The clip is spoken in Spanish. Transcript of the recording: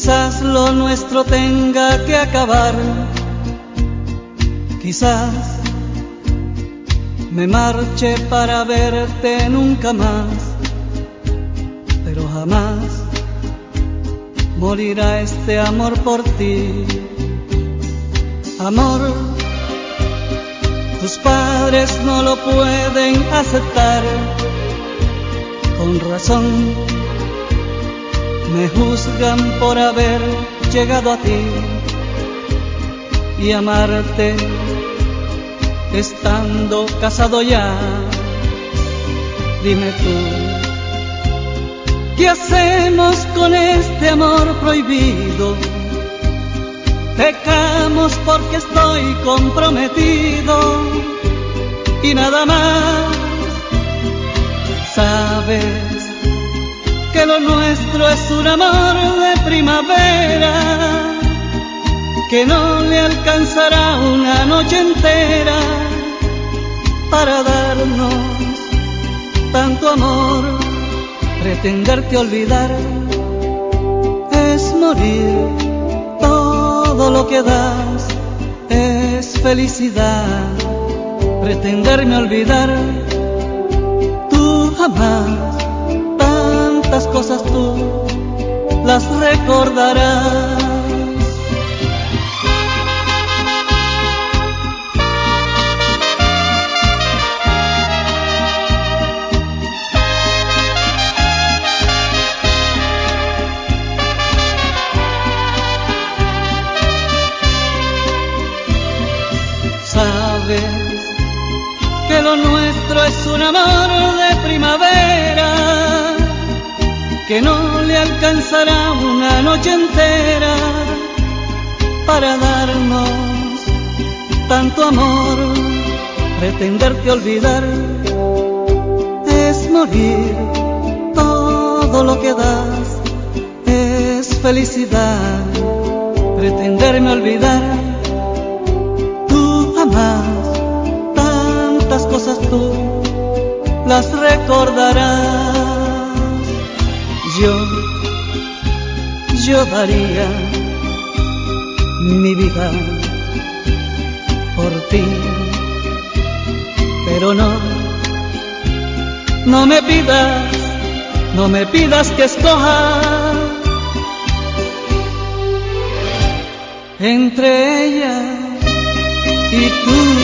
Quizás lo nuestro tenga que acabar, quizás me marche para verte nunca más, pero jamás morirá este amor por ti. Amor, tus padres no lo pueden aceptar, con razón me juzgan por haber llegado a ti y amarte estando casado ya. Dime tú, ¿qué hacemos con este amor prohibido? Pecamos porque estoy comprometido y nada más. Lo nuestro es un amor de primavera, que no le alcanzará una noche entera para darnos tanto amor. Pretenderte olvidar es morir, todo lo que das es felicidad. Pretenderme olvidar, tú jamás las recordarás. Sabes que lo nuestro es un amor de primavera que no le alcanzará una noche entera para darnos tanto amor. Pretenderte olvidar es morir, todo lo que das es felicidad. Pretenderme olvidar, daría mi vida por ti, pero no, no me pidas, no me pidas que escoja entre ella y tú.